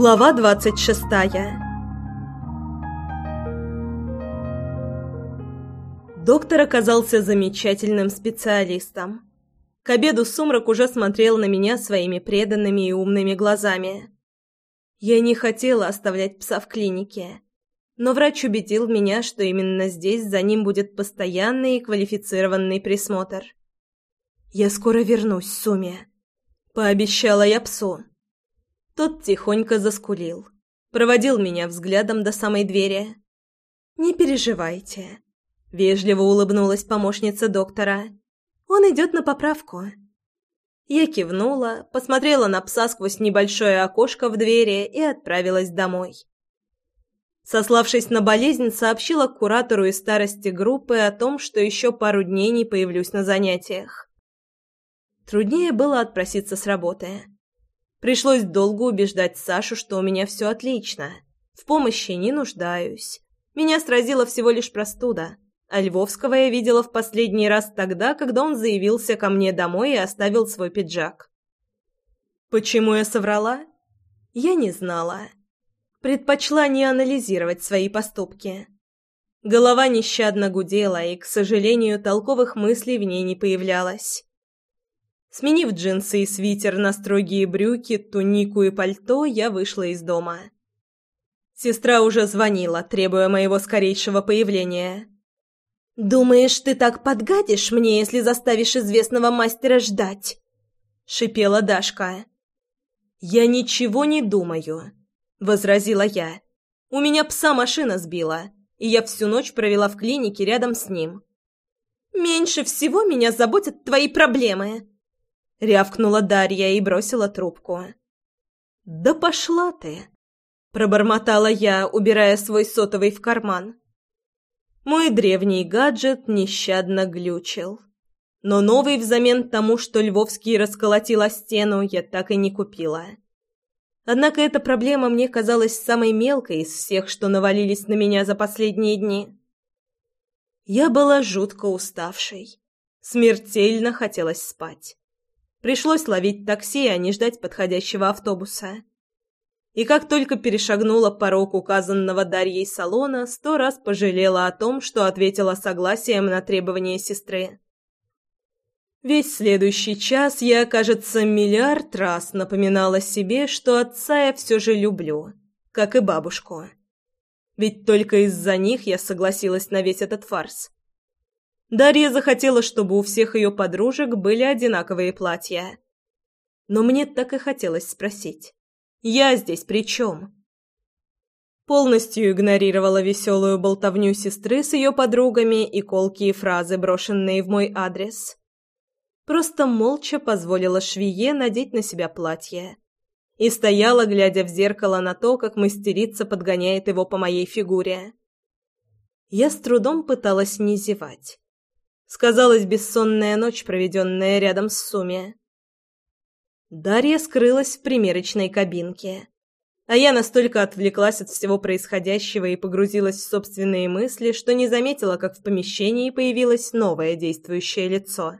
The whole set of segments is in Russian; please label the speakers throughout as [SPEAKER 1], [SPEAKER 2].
[SPEAKER 1] Глава двадцать шестая Доктор оказался замечательным специалистом. К обеду Сумрак уже смотрел на меня своими преданными и умными глазами. Я не хотела оставлять пса в клинике, но врач убедил меня, что именно здесь за ним будет постоянный и квалифицированный присмотр. «Я скоро вернусь, Суме», — пообещала я псу. Тот тихонько заскулил, проводил меня взглядом до самой двери. «Не переживайте», — вежливо улыбнулась помощница доктора. «Он идет на поправку». Я кивнула, посмотрела на пса сквозь небольшое окошко в двери и отправилась домой. Сославшись на болезнь, сообщила куратору и старости группы о том, что еще пару дней не появлюсь на занятиях. Труднее было отпроситься с работы. Пришлось долго убеждать Сашу, что у меня все отлично. В помощи не нуждаюсь. Меня сразила всего лишь простуда. А Львовского я видела в последний раз тогда, когда он заявился ко мне домой и оставил свой пиджак. Почему я соврала? Я не знала. Предпочла не анализировать свои поступки. Голова нещадно гудела, и, к сожалению, толковых мыслей в ней не появлялось. Сменив джинсы и свитер на строгие брюки, тунику и пальто, я вышла из дома. Сестра уже звонила, требуя моего скорейшего появления. «Думаешь, ты так подгадишь мне, если заставишь известного мастера ждать?» — шипела Дашка. «Я ничего не думаю», — возразила я. «У меня пса машина сбила, и я всю ночь провела в клинике рядом с ним». «Меньше всего меня заботят твои проблемы», — рявкнула Дарья и бросила трубку. «Да пошла ты!» — пробормотала я, убирая свой сотовый в карман. Мой древний гаджет нещадно глючил. Но новый взамен тому, что Львовский расколотил о стену, я так и не купила. Однако эта проблема мне казалась самой мелкой из всех, что навалились на меня за последние дни. Я была жутко уставшей. Смертельно хотелось спать. Пришлось ловить такси, а не ждать подходящего автобуса. И как только перешагнула порог указанного Дарьей салона, сто раз пожалела о том, что ответила согласием на требования сестры. Весь следующий час я, кажется, миллиард раз напоминала себе, что отца я все же люблю, как и бабушку. Ведь только из-за них я согласилась на весь этот фарс. Дарья захотела, чтобы у всех ее подружек были одинаковые платья. Но мне так и хотелось спросить. «Я здесь при чем?» Полностью игнорировала веселую болтовню сестры с ее подругами и колкие фразы, брошенные в мой адрес. Просто молча позволила швее надеть на себя платье. И стояла, глядя в зеркало на то, как мастерица подгоняет его по моей фигуре. Я с трудом пыталась не зевать. Сказалась бессонная ночь, проведенная рядом с Суми. Дарья скрылась в примерочной кабинке. А я настолько отвлеклась от всего происходящего и погрузилась в собственные мысли, что не заметила, как в помещении появилось новое действующее лицо.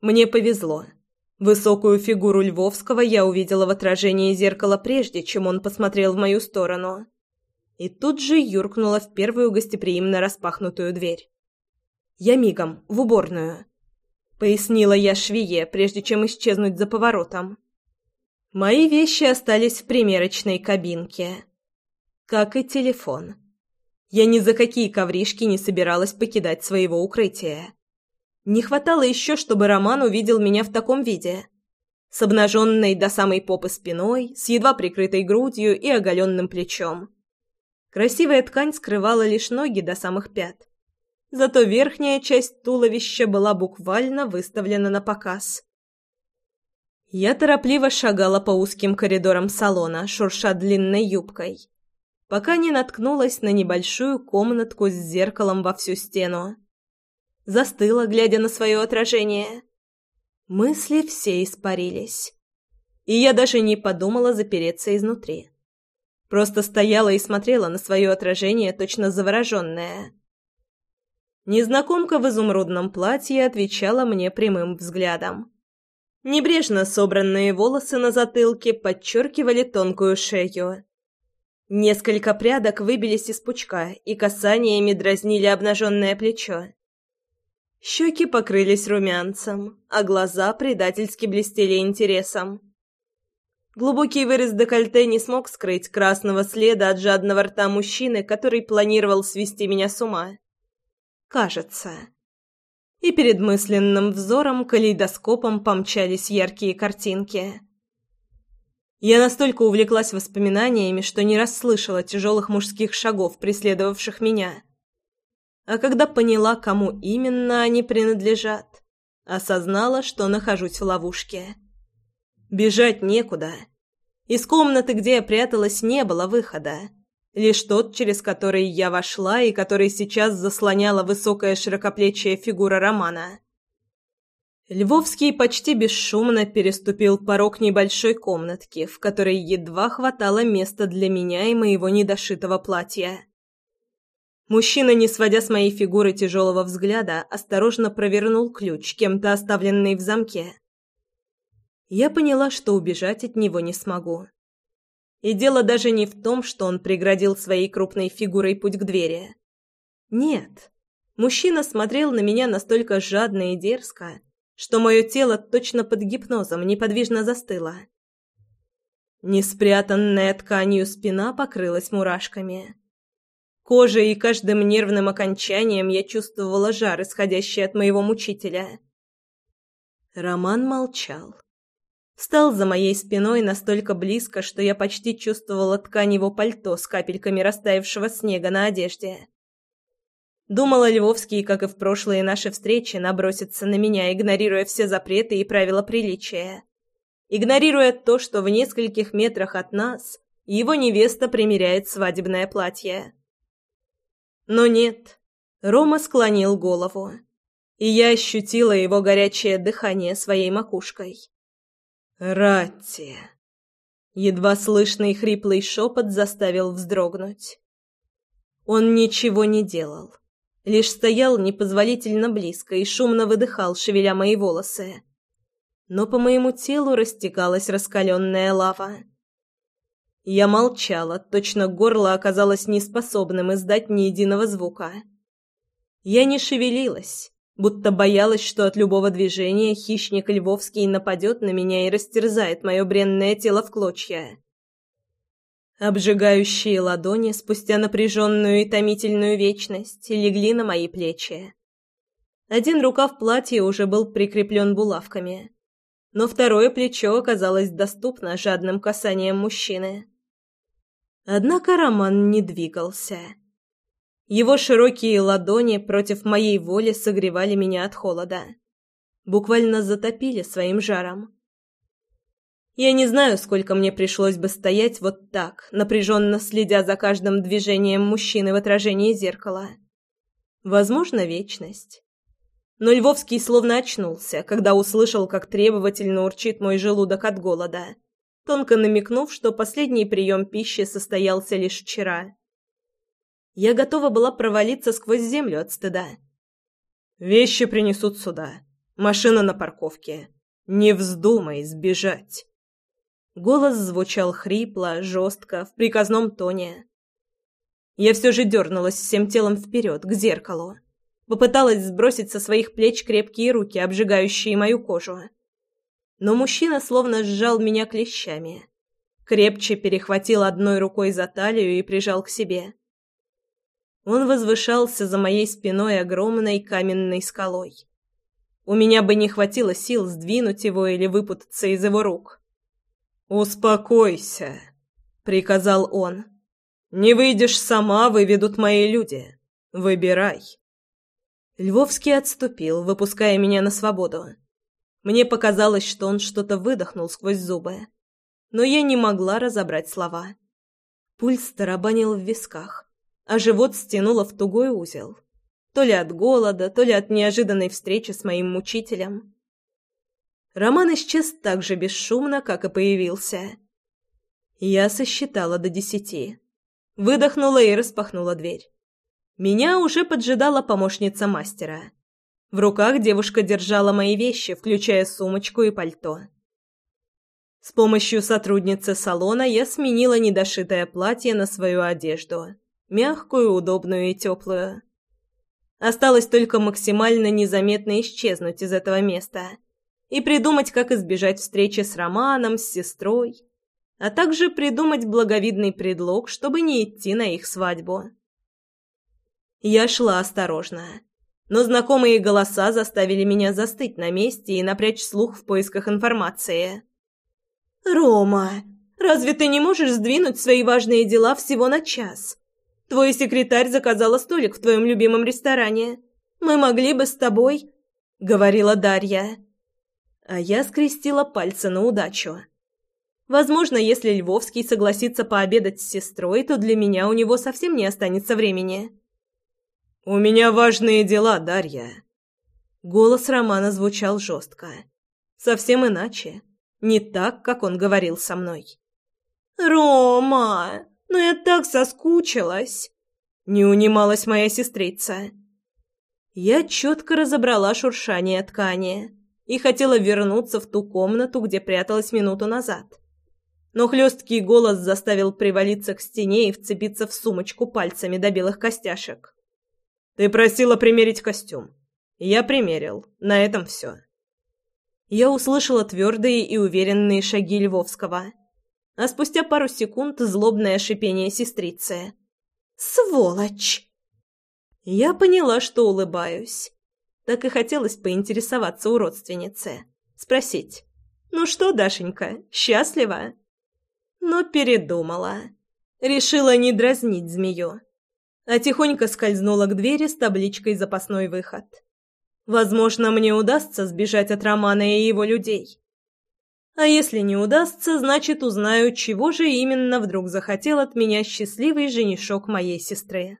[SPEAKER 1] Мне повезло. Высокую фигуру Львовского я увидела в отражении зеркала прежде, чем он посмотрел в мою сторону. И тут же юркнула в первую гостеприимно распахнутую дверь. «Я мигом, в уборную», — пояснила я швее, прежде чем исчезнуть за поворотом. Мои вещи остались в примерочной кабинке. Как и телефон. Я ни за какие ковришки не собиралась покидать своего укрытия. Не хватало еще, чтобы Роман увидел меня в таком виде. С обнаженной до самой попы спиной, с едва прикрытой грудью и оголенным плечом. Красивая ткань скрывала лишь ноги до самых пят зато верхняя часть туловища была буквально выставлена на показ. Я торопливо шагала по узким коридорам салона, шурша длинной юбкой, пока не наткнулась на небольшую комнатку с зеркалом во всю стену. Застыла, глядя на свое отражение. Мысли все испарились. И я даже не подумала запереться изнутри. Просто стояла и смотрела на свое отражение, точно завороженная. Незнакомка в изумрудном платье отвечала мне прямым взглядом. Небрежно собранные волосы на затылке подчеркивали тонкую шею. Несколько прядок выбились из пучка и касаниями дразнили обнаженное плечо. Щеки покрылись румянцем, а глаза предательски блестели интересом. Глубокий вырез декольте не смог скрыть красного следа от жадного рта мужчины, который планировал свести меня с ума. Кажется. И перед мысленным взором калейдоскопом помчались яркие картинки. Я настолько увлеклась воспоминаниями, что не расслышала тяжелых мужских шагов, преследовавших меня. А когда поняла, кому именно они принадлежат, осознала, что нахожусь в ловушке. Бежать некуда. Из комнаты, где я пряталась, не было выхода. Лишь тот, через который я вошла и который сейчас заслоняла высокая широкоплечья фигура Романа. Львовский почти бесшумно переступил порог небольшой комнатки, в которой едва хватало места для меня и моего недошитого платья. Мужчина, не сводя с моей фигуры тяжелого взгляда, осторожно провернул ключ, кем-то оставленный в замке. Я поняла, что убежать от него не смогу. И дело даже не в том, что он преградил своей крупной фигурой путь к двери. Нет. Мужчина смотрел на меня настолько жадно и дерзко, что мое тело точно под гипнозом неподвижно застыло. Неспрятанная тканью спина покрылась мурашками. Кожей и каждым нервным окончанием я чувствовала жар, исходящий от моего мучителя. Роман молчал. Встал за моей спиной настолько близко, что я почти чувствовала ткань его пальто с капельками растаявшего снега на одежде. Думала, Львовский, как и в прошлые наши встречи, набросится на меня, игнорируя все запреты и правила приличия. Игнорируя то, что в нескольких метрах от нас его невеста примеряет свадебное платье. Но нет. Рома склонил голову, и я ощутила его горячее дыхание своей макушкой. «Ратти!» Едва слышный хриплый шепот заставил вздрогнуть. Он ничего не делал лишь стоял непозволительно близко и шумно выдыхал, шевеля мои волосы. Но по моему телу растекалась раскаленная лава. Я молчала, точно горло оказалось неспособным издать ни единого звука. Я не шевелилась, будто боялась, что от любого движения хищник Львовский нападет на меня и растерзает мое бренное тело в клочья. Обжигающие ладони спустя напряженную и томительную вечность легли на мои плечи. Один рукав платья уже был прикреплен булавками, но второе плечо оказалось доступно жадным касанием мужчины. Однако Роман не двигался. Его широкие ладони против моей воли согревали меня от холода. Буквально затопили своим жаром. Я не знаю, сколько мне пришлось бы стоять вот так, напряженно следя за каждым движением мужчины в отражении зеркала. Возможно, вечность. Но Львовский словно очнулся, когда услышал, как требовательно урчит мой желудок от голода, тонко намекнув, что последний прием пищи состоялся лишь вчера. Я готова была провалиться сквозь землю от стыда. «Вещи принесут сюда. Машина на парковке. Не вздумай сбежать». Голос звучал хрипло, жестко, в приказном тоне. Я все же дернулась всем телом вперед, к зеркалу. Попыталась сбросить со своих плеч крепкие руки, обжигающие мою кожу. Но мужчина словно сжал меня клещами. Крепче перехватил одной рукой за талию и прижал к себе. Он возвышался за моей спиной огромной каменной скалой. У меня бы не хватило сил сдвинуть его или выпутаться из его рук. «Успокойся», — приказал он. «Не выйдешь сама, выведут мои люди. Выбирай». Львовский отступил, выпуская меня на свободу. Мне показалось, что он что-то выдохнул сквозь зубы, но я не могла разобрать слова. Пульс тарабанил в висках, а живот стянуло в тугой узел. То ли от голода, то ли от неожиданной встречи с моим мучителем. Роман исчез так же бесшумно, как и появился. Я сосчитала до десяти. Выдохнула и распахнула дверь. Меня уже поджидала помощница мастера. В руках девушка держала мои вещи, включая сумочку и пальто. С помощью сотрудницы салона я сменила недошитое платье на свою одежду. Мягкую, удобную и теплую. Осталось только максимально незаметно исчезнуть из этого места и придумать, как избежать встречи с Романом, с сестрой, а также придумать благовидный предлог, чтобы не идти на их свадьбу. Я шла осторожно, но знакомые голоса заставили меня застыть на месте и напрячь слух в поисках информации. «Рома, разве ты не можешь сдвинуть свои важные дела всего на час? Твой секретарь заказала столик в твоем любимом ресторане. Мы могли бы с тобой...» — говорила Дарья. А я скрестила пальцы на удачу. Возможно, если Львовский согласится пообедать с сестрой, то для меня у него совсем не останется времени. «У меня важные дела, Дарья». Голос Романа звучал жестко. Совсем иначе. Не так, как он говорил со мной. «Рома, ну я так соскучилась!» Не унималась моя сестрица. Я четко разобрала шуршание ткани и хотела вернуться в ту комнату, где пряталась минуту назад но хлесткий голос заставил привалиться к стене и вцепиться в сумочку пальцами до белых костяшек. «Ты просила примерить костюм. Я примерил. На этом все». Я услышала твердые и уверенные шаги Львовского, а спустя пару секунд злобное шипение сестрицы. «Сволочь!» Я поняла, что улыбаюсь. Так и хотелось поинтересоваться у родственницы. Спросить. «Ну что, Дашенька, счастлива?» но передумала. Решила не дразнить змею. А тихонько скользнула к двери с табличкой «Запасной выход». Возможно, мне удастся сбежать от Романа и его людей. А если не удастся, значит, узнаю, чего же именно вдруг захотел от меня счастливый женишок моей сестры.